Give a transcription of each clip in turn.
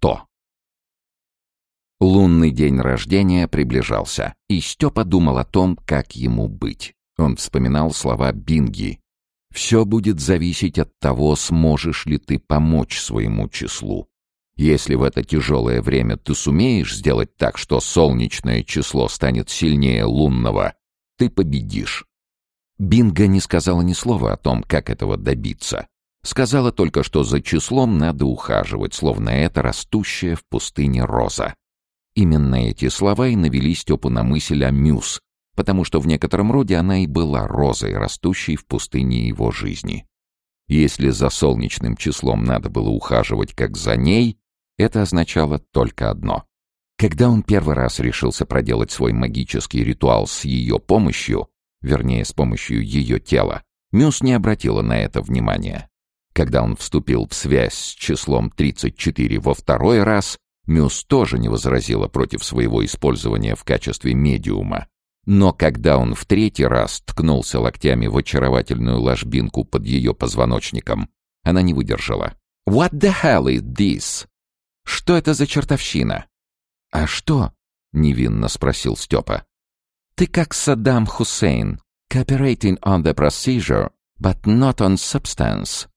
сто. Лунный день рождения приближался, и Степа думал о том, как ему быть. Он вспоминал слова Бинги. «Все будет зависеть от того, сможешь ли ты помочь своему числу. Если в это тяжелое время ты сумеешь сделать так, что солнечное число станет сильнее лунного, ты победишь». Бинга не сказала ни слова о том, как этого добиться. Сказала только, что за числом надо ухаживать, словно это растущая в пустыне роза. Именно эти слова и навели Степу на мысль о Мюс, потому что в некотором роде она и была розой, растущей в пустыне его жизни. Если за солнечным числом надо было ухаживать как за ней, это означало только одно. Когда он первый раз решился проделать свой магический ритуал с ее помощью, вернее, с помощью ее тела, Мюс не обратила на это внимания. Когда он вступил в связь с числом 34 во второй раз, Мюс тоже не возразила против своего использования в качестве медиума. Но когда он в третий раз ткнулся локтями в очаровательную ложбинку под ее позвоночником, она не выдержала. «What the hell is this?» «Что это за чертовщина?» «А что?» — невинно спросил Степа. «Ты как Саддам Хусейн, cooperating on the procedure, but not on substance».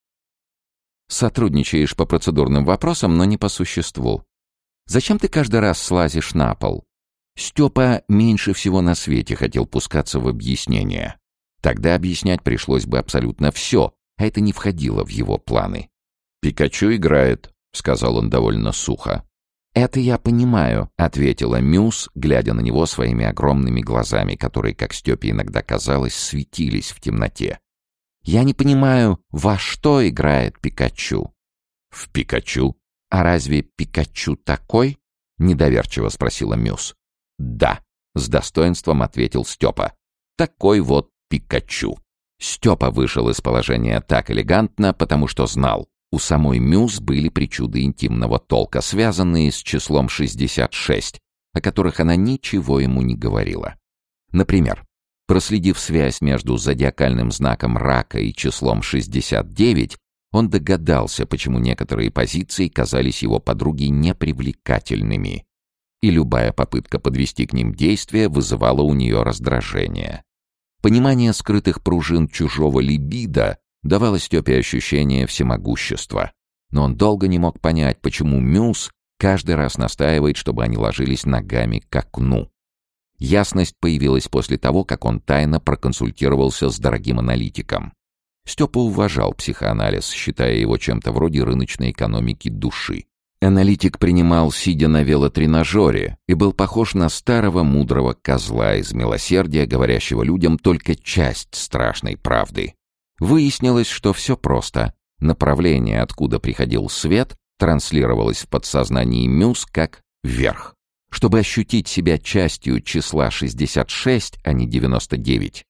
Сотрудничаешь по процедурным вопросам, но не по существу. Зачем ты каждый раз слазишь на пол? Степа меньше всего на свете хотел пускаться в объяснение. Тогда объяснять пришлось бы абсолютно все, а это не входило в его планы. «Пикачу играет», — сказал он довольно сухо. «Это я понимаю», — ответила Мюс, глядя на него своими огромными глазами, которые, как Степе иногда казалось, светились в темноте. «Я не понимаю, во что играет Пикачу?» «В Пикачу?» «А разве Пикачу такой?» — недоверчиво спросила Мюс. «Да», — с достоинством ответил Степа. «Такой вот Пикачу». Степа вышел из положения так элегантно, потому что знал, у самой Мюс были причуды интимного толка, связанные с числом 66, о которых она ничего ему не говорила. Например, проследив связь между зодиакальным знаком рака и числом 69, он догадался, почему некоторые позиции казались его подруге непривлекательными, и любая попытка подвести к ним действия вызывала у нее раздражение. Понимание скрытых пружин чужого либидо давало Степе ощущение всемогущества, но он долго не мог понять, почему Мюс каждый раз настаивает, чтобы они ложились ногами к окну. Ясность появилась после того, как он тайно проконсультировался с дорогим аналитиком. Степа уважал психоанализ, считая его чем-то вроде рыночной экономики души. Аналитик принимал, сидя на велотренажере, и был похож на старого мудрого козла из милосердия, говорящего людям только часть страшной правды. Выяснилось, что все просто. Направление, откуда приходил свет, транслировалось в подсознании Мюс как «вверх». Чтобы ощутить себя частью числа 66, а не 99,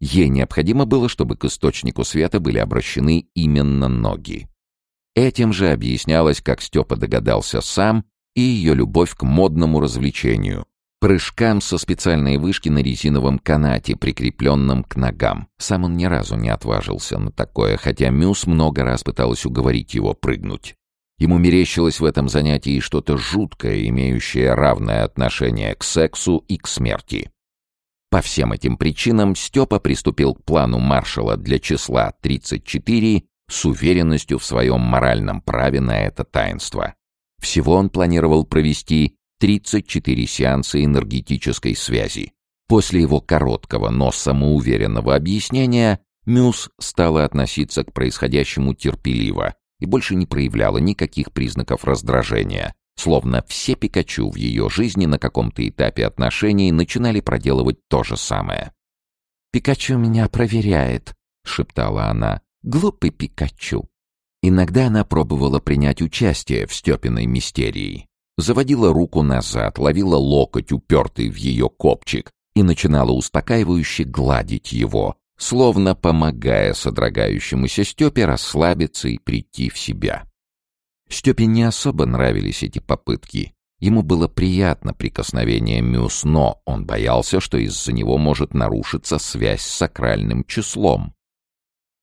Ей необходимо было, чтобы к источнику света были обращены именно ноги. Этим же объяснялось, как Степа догадался сам, и ее любовь к модному развлечению — прыжкам со специальной вышки на резиновом канате, прикрепленном к ногам. Сам он ни разу не отважился на такое, хотя Мюс много раз пыталась уговорить его прыгнуть. Ему мерещилось в этом занятии что-то жуткое, имеющее равное отношение к сексу и к смерти. По всем этим причинам Степа приступил к плану маршала для числа 34 с уверенностью в своем моральном праве на это таинство. Всего он планировал провести 34 сеанса энергетической связи. После его короткого, но самоуверенного объяснения Мюс стала относиться к происходящему терпеливо и больше не проявляла никаких признаков раздражения, Словно все Пикачу в ее жизни на каком-то этапе отношений начинали проделывать то же самое. «Пикачу меня проверяет», — шептала она. «Глупый Пикачу». Иногда она пробовала принять участие в Степиной мистерии. Заводила руку назад, ловила локоть, упертый в ее копчик, и начинала успокаивающе гладить его, словно помогая содрогающемуся Степе расслабиться и прийти в себя. Степе не особо нравились эти попытки. Ему было приятно прикосновение Мюс, но он боялся, что из-за него может нарушиться связь с сакральным числом.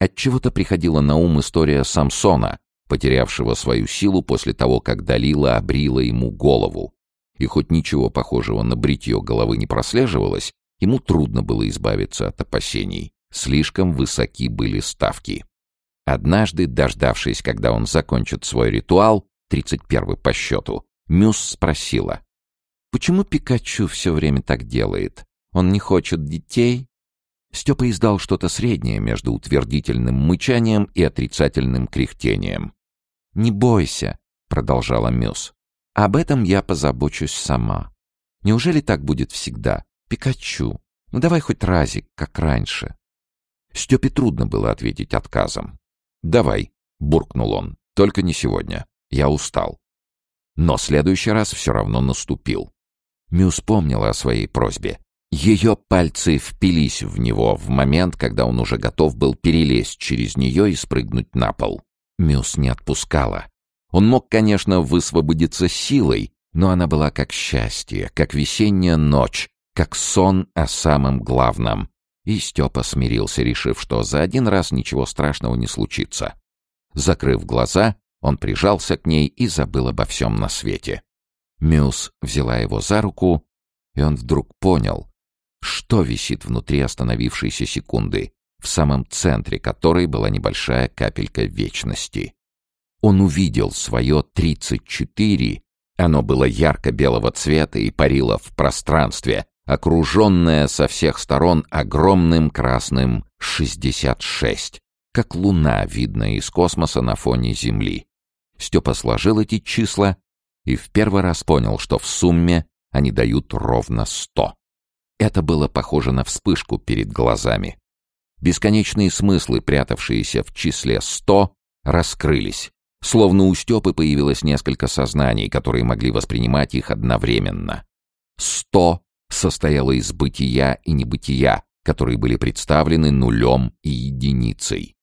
Отчего-то приходила на ум история Самсона, потерявшего свою силу после того, как Далила обрила ему голову. И хоть ничего похожего на бритье головы не прослеживалось, ему трудно было избавиться от опасений. Слишком высоки были ставки. Однажды, дождавшись, когда он закончит свой ритуал, 31 по счету, Мюс спросила. «Почему Пикачу все время так делает? Он не хочет детей?» Степа издал что-то среднее между утвердительным мычанием и отрицательным кряхтением. «Не бойся», — продолжала Мюс. «Об этом я позабочусь сама. Неужели так будет всегда? Пикачу, ну давай хоть разик, как раньше». Степе трудно было ответить отказом. «Давай», — буркнул он, — «только не сегодня. Я устал». Но следующий раз все равно наступил. Мюс помнила о своей просьбе. Ее пальцы впились в него в момент, когда он уже готов был перелезть через нее и спрыгнуть на пол. Мюс не отпускала. Он мог, конечно, высвободиться силой, но она была как счастье, как весенняя ночь, как сон о самом главном. И Степа смирился, решив, что за один раз ничего страшного не случится. Закрыв глаза, он прижался к ней и забыл обо всем на свете. Мюс взяла его за руку, и он вдруг понял, что висит внутри остановившейся секунды, в самом центре которой была небольшая капелька вечности. Он увидел свое 34, оно было ярко-белого цвета и парило в пространстве, окруженное со всех сторон огромным красным 66, как луна, видная из космоса на фоне Земли. Степа сложил эти числа и в первый раз понял, что в сумме они дают ровно сто. Это было похоже на вспышку перед глазами. Бесконечные смыслы, прятавшиеся в числе сто, раскрылись. Словно у Степы появилось несколько сознаний, которые могли воспринимать их одновременно. Сто состояло из бытия и небытия, которые были представлены нулем и единицей.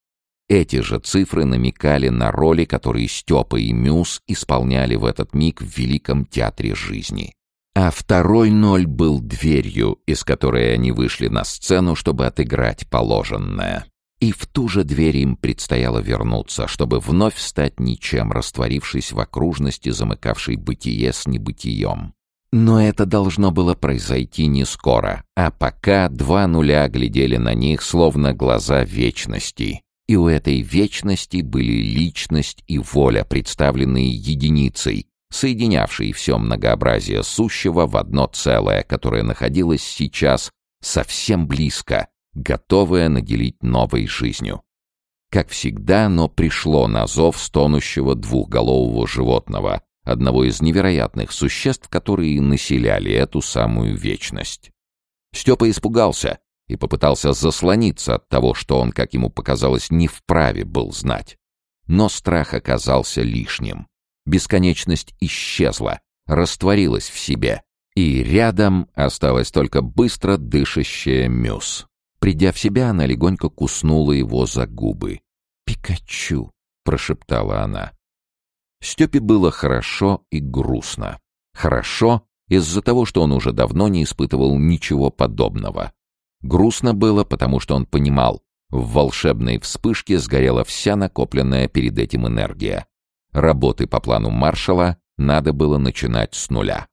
Эти же цифры намекали на роли, которые Степа и Мюс исполняли в этот миг в великом театре жизни. А второй ноль был дверью, из которой они вышли на сцену, чтобы отыграть положенное. И в ту же дверь им предстояло вернуться, чтобы вновь стать ничем, растворившись в окружности, замыкавшей бытие с небытием. Но это должно было произойти не скоро, а пока два нуля глядели на них, словно глаза вечности, и у этой вечности были личность и воля, представленные единицей, соединявшей все многообразие сущего в одно целое, которое находилось сейчас совсем близко, готовое наделить новой жизнью. Как всегда, оно пришло на зов стонущего двухголового животного, одного из невероятных существ, которые населяли эту самую вечность. Степа испугался — и попытался заслониться от того, что он, как ему показалось, не вправе был знать. Но страх оказался лишним. Бесконечность исчезла, растворилась в себе, и рядом осталась только быстро дышащая Мюс. Придя в себя, она легонько куснула его за губы. «Пикачу!» — прошептала она. Степе было хорошо и грустно. Хорошо из-за того, что он уже давно не испытывал ничего подобного. Грустно было, потому что он понимал, в волшебной вспышке сгорела вся накопленная перед этим энергия. Работы по плану маршала надо было начинать с нуля.